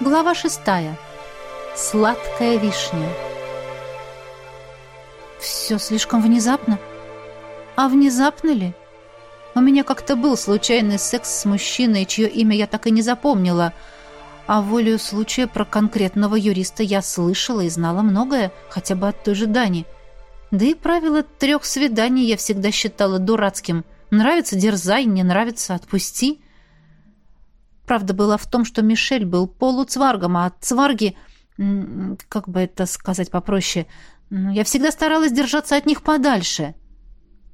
Глава шестая. Сладкая вишня. Все слишком внезапно. А внезапно ли? У меня как-то был случайный секс с мужчиной, чье имя я так и не запомнила. А волею случая про конкретного юриста я слышала и знала многое, хотя бы от той же Дани. Да и правило трех свиданий я всегда считала дурацким. Нравится – дерзай, не нравится – отпусти – Правда была в том, что Мишель был полуцваргом, а цварги, как бы это сказать попроще, я всегда старалась держаться от них подальше.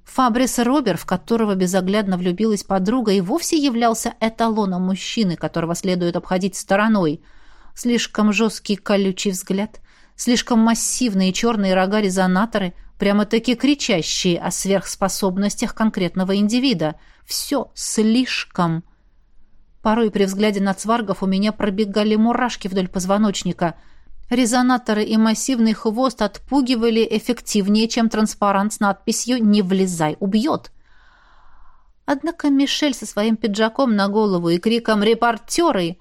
Фабрис Робер, в которого безоглядно влюбилась подруга, и вовсе являлся эталоном мужчины, которого следует обходить стороной. Слишком жесткий колючий взгляд, слишком массивные черные рога-резонаторы, прямо-таки кричащие о сверхспособностях конкретного индивида. Все слишком. Порой при взгляде на цваргов у меня пробегали мурашки вдоль позвоночника. Резонаторы и массивный хвост отпугивали эффективнее, чем транспарант с надписью «Не влезай, убьет». Однако Мишель со своим пиджаком на голову и криком «Репортеры!»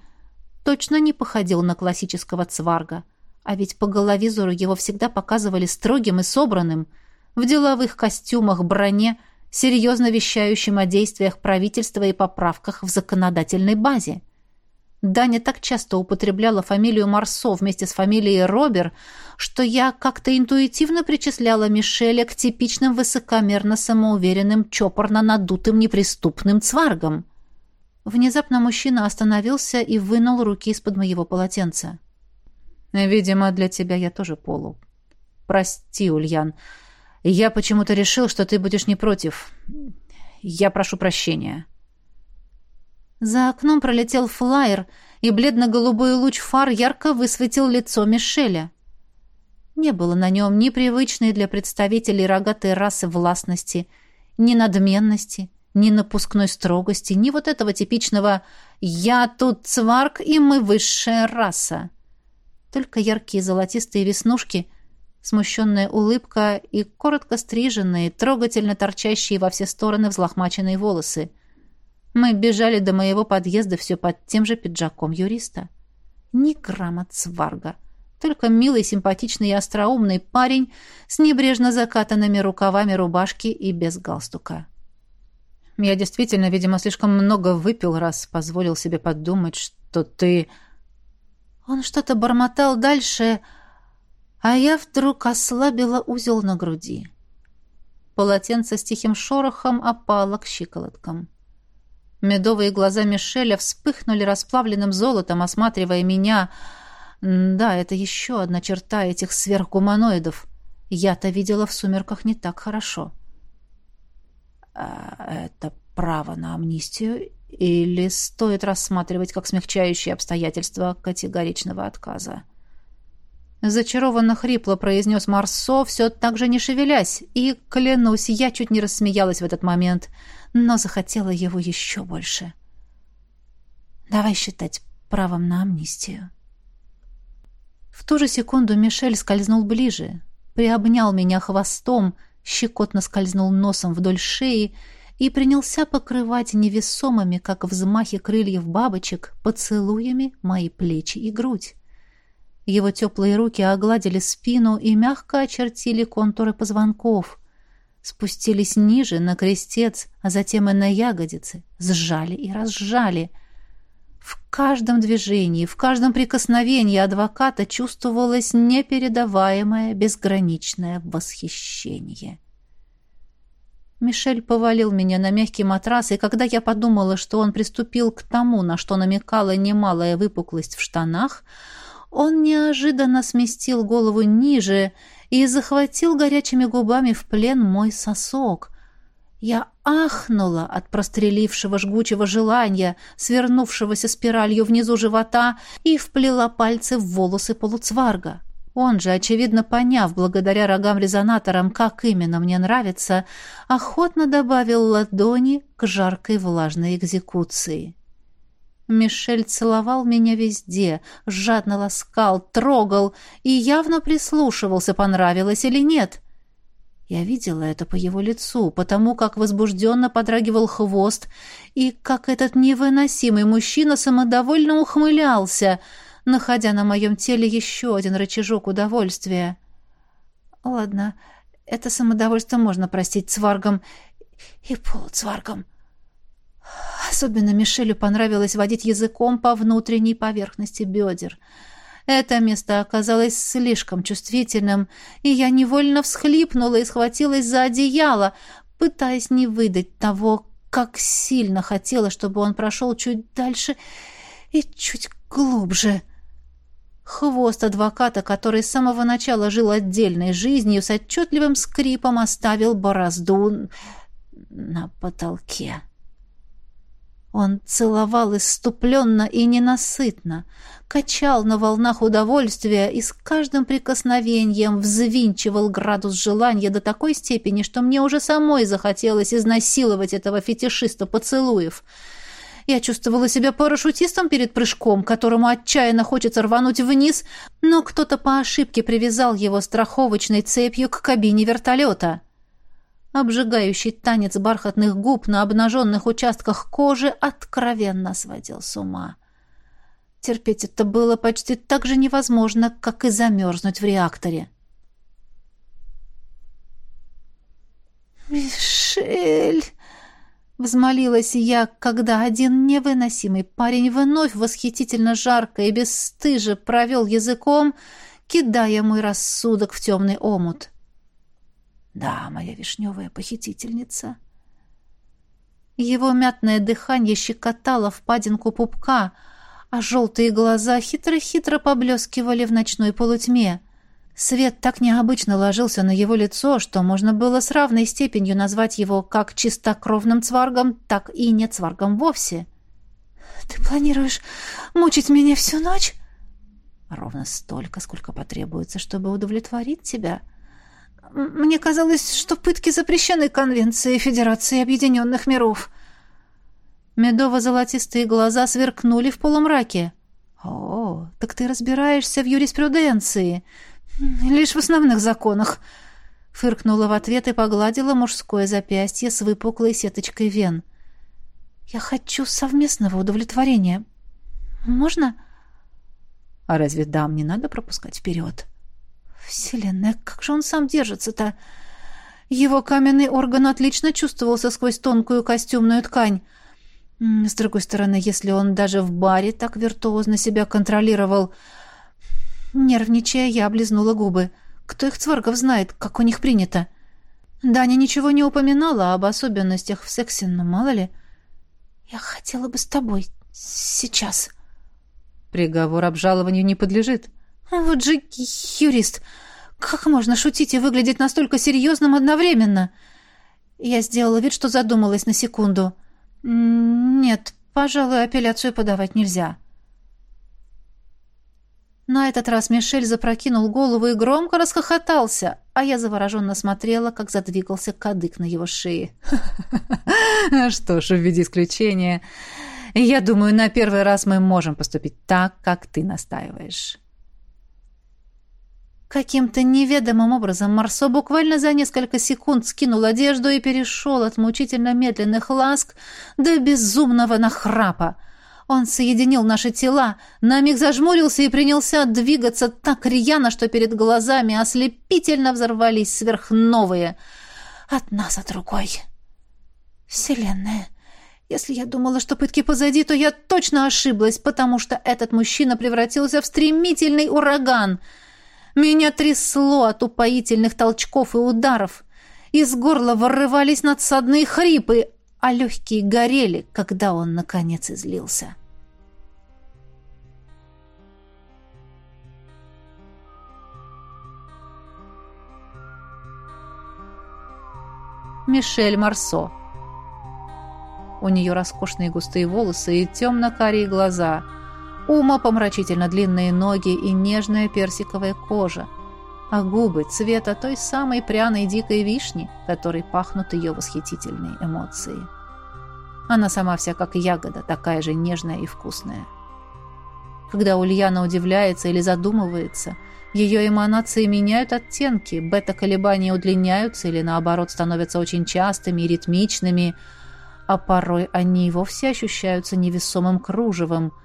точно не походил на классического цварга. А ведь по головизору его всегда показывали строгим и собранным. В деловых костюмах, броне – серьезно вещающим о действиях правительства и поправках в законодательной базе. Даня так часто употребляла фамилию Марсо вместе с фамилией Робер, что я как-то интуитивно причисляла Мишеля к типичным высокомерно самоуверенным, чопорно надутым неприступным цваргам. Внезапно мужчина остановился и вынул руки из-под моего полотенца. «Видимо, для тебя я тоже полу. Прости, Ульян, я почему-то решил, что ты будешь не против. Я прошу прощения. За окном пролетел флаер, и бледно-голубой луч фар ярко высветил лицо Мишеля. Не было на нем ни привычной для представителей рогатой расы властности, ни надменности, ни напускной строгости, ни вот этого типичного «я тут цварк, и мы высшая раса». Только яркие золотистые веснушки смущенная улыбка и коротко стриженные, трогательно торчащие во все стороны взлохмаченные волосы. Мы бежали до моего подъезда все под тем же пиджаком юриста. Ни грамма цварга. Только милый, симпатичный и остроумный парень с небрежно закатанными рукавами рубашки и без галстука. Я действительно, видимо, слишком много выпил, раз позволил себе подумать, что ты... Он что-то бормотал дальше, а я вдруг ослабила узел на груди. Полотенце с тихим шорохом опало к щиколоткам. Медовые глаза Мишеля вспыхнули расплавленным золотом, осматривая меня. Да, это еще одна черта этих сверхгуманоидов. Я-то видела в сумерках не так хорошо. А это право на амнистию или стоит рассматривать как смягчающие обстоятельства категоричного отказа? — Зачарованно хрипло произнес Марсо, все так же не шевелясь, и, клянусь, я чуть не рассмеялась в этот момент, но захотела его еще больше. «Давай считать правом на амнистию». В ту же секунду Мишель скользнул ближе, приобнял меня хвостом, щекотно скользнул носом вдоль шеи и принялся покрывать невесомыми, как взмахи крыльев бабочек, поцелуями мои плечи и грудь. Его теплые руки огладили спину и мягко очертили контуры позвонков. Спустились ниже, на крестец, а затем и на ягодицы. Сжали и разжали. В каждом движении, в каждом прикосновении адвоката чувствовалось непередаваемое, безграничное восхищение. Мишель повалил меня на мягкий матрас, и когда я подумала, что он приступил к тому, на что намекала немалая выпуклость в штанах, он неожиданно сместил голову ниже и захватил горячими губами в плен мой сосок. Я ахнула от прострелившего жгучего желания, свернувшегося спиралью внизу живота, и вплела пальцы в волосы полуцварга. Он же, очевидно поняв, благодаря рогам-резонаторам, как именно мне нравится, охотно добавил ладони к жаркой влажной экзекуции. Мишель целовал меня везде, жадно ласкал, трогал и явно прислушивался, понравилось или нет. Я видела это по его лицу, потому как возбужденно подрагивал хвост и как этот невыносимый мужчина самодовольно ухмылялся, находя на моем теле еще один рычажок удовольствия. Ладно, это самодовольство можно простить цваргам и полуцваргам. Особенно Мишелю понравилось водить языком по внутренней поверхности бедер. Это место оказалось слишком чувствительным, и я невольно всхлипнула и схватилась за одеяло, пытаясь не выдать того, как сильно хотела, чтобы он прошел чуть дальше и чуть глубже. Хвост адвоката, который с самого начала жил отдельной жизнью, с отчетливым скрипом оставил борозду на потолке. Он целовал иступленно и ненасытно, качал на волнах удовольствия и с каждым прикосновением взвинчивал градус желания до такой степени, что мне уже самой захотелось изнасиловать этого фетишиста поцелуев. Я чувствовала себя парашютистом перед прыжком, которому отчаянно хочется рвануть вниз, но кто-то по ошибке привязал его страховочной цепью к кабине вертолета. Обжигающий танец бархатных губ на обнаженных участках кожи откровенно сводил с ума. Терпеть это было почти так же невозможно, как и замерзнуть в реакторе. «Мишель!» — взмолилась я, когда один невыносимый парень вновь восхитительно жарко и бесстыже провел языком, кидая мой рассудок в темный омут. — да, моя вишневая похитительница. Его мятное дыхание щекотало впадинку пупка, а желтые глаза хитро-хитро поблескивали в ночной полутьме. Свет так необычно ложился на его лицо, что можно было с равной степенью назвать его как чистокровным цваргом, так и не цваргом вовсе. «Ты планируешь мучить меня всю ночь?» «Ровно столько, сколько потребуется, чтобы удовлетворить тебя», мне казалось, что пытки запрещены Конвенцией Федерации Объединенных Миров. Медово-золотистые глаза сверкнули в полумраке. «О, так ты разбираешься в юриспруденции. Лишь в основных законах». Фыркнула в ответ и погладила мужское запястье с выпуклой сеточкой вен. «Я хочу совместного удовлетворения. Можно?» «А разве дам не надо пропускать вперед?» Вселенная, как же он сам держится-то? Его каменный орган отлично чувствовался сквозь тонкую костюмную ткань. С другой стороны, если он даже в баре так виртуозно себя контролировал... Нервничая, я облизнула губы. Кто их цваргов знает, как у них принято? Даня ничего не упоминала об особенностях в сексе, но мало ли... Я хотела бы с тобой сейчас. Приговор обжалованию не подлежит. Вот же юрист! Как можно шутить и выглядеть настолько серьезным одновременно? Я сделала вид, что задумалась на секунду. Нет, пожалуй, апелляцию подавать нельзя. На этот раз Мишель запрокинул голову и громко расхохотался, а я завороженно смотрела, как задвигался кадык на его шее. «Что ж, в виде исключения, я думаю, на первый раз мы можем поступить так, как ты настаиваешь». Каким-то неведомым образом Марсо буквально за несколько секунд скинул одежду и перешел от мучительно медленных ласк до безумного нахрапа. Он соединил наши тела, на миг зажмурился и принялся двигаться так рьяно, что перед глазами ослепительно взорвались сверхновые. Одна за другой. Вселенная. Если я думала, что пытки позади, то я точно ошиблась, потому что этот мужчина превратился в стремительный ураган — меня трясло от упоительных толчков и ударов. Из горла вырывались надсадные хрипы, а легкие горели, когда он, наконец, излился. Мишель Марсо. У нее роскошные густые волосы и темно-карие глаза – Ума помрачительно длинные ноги и нежная персиковая кожа, а губы цвета той самой пряной дикой вишни, которой пахнут ее восхитительные эмоции. Она сама вся как ягода, такая же нежная и вкусная. Когда Ульяна удивляется или задумывается, ее эманации меняют оттенки, бета-колебания удлиняются или, наоборот, становятся очень частыми и ритмичными, а порой они и вовсе ощущаются невесомым кружевом –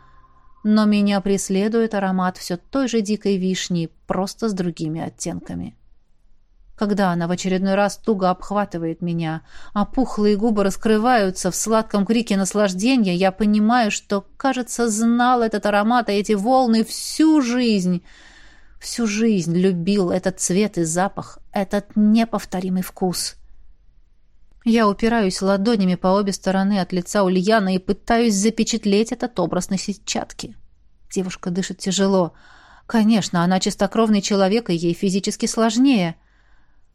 но меня преследует аромат все той же дикой вишни, просто с другими оттенками. Когда она в очередной раз туго обхватывает меня, а пухлые губы раскрываются в сладком крике наслаждения, я понимаю, что, кажется, знал этот аромат и эти волны всю жизнь. Всю жизнь любил этот цвет и запах, этот неповторимый вкус. Я упираюсь ладонями по обе стороны от лица Ульяны и пытаюсь запечатлеть этот образ на сетчатке. Девушка дышит тяжело. Конечно, она чистокровный человек, и ей физически сложнее —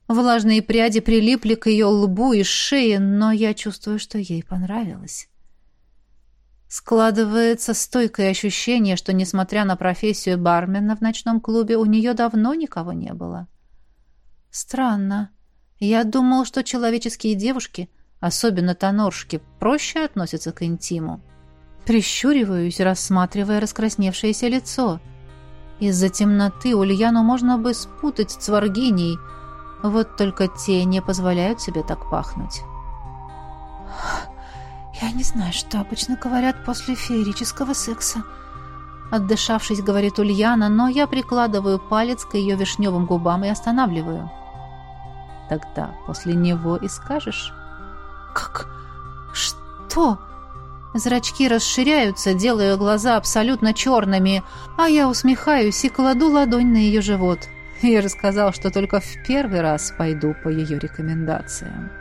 Влажные пряди прилипли к ее лбу и шее, но я чувствую, что ей понравилось. Складывается стойкое ощущение, что, несмотря на профессию бармена в ночном клубе, у нее давно никого не было. Странно. Я думал, что человеческие девушки, особенно тоноршки, проще относятся к интиму. Прищуриваюсь, рассматривая раскрасневшееся лицо. Из-за темноты Ульяну можно бы спутать с Цваргиней — вот только те не позволяют себе так пахнуть. «Я не знаю, что обычно говорят после феерического секса», Отдышавшись, говорит Ульяна, но я прикладываю палец к ее вишневым губам и останавливаю. Тогда после него и скажешь. «Как? Что?» Зрачки расширяются, делая глаза абсолютно черными, а я усмехаюсь и кладу ладонь на ее живот и рассказал, что только в первый раз пойду по ее рекомендациям.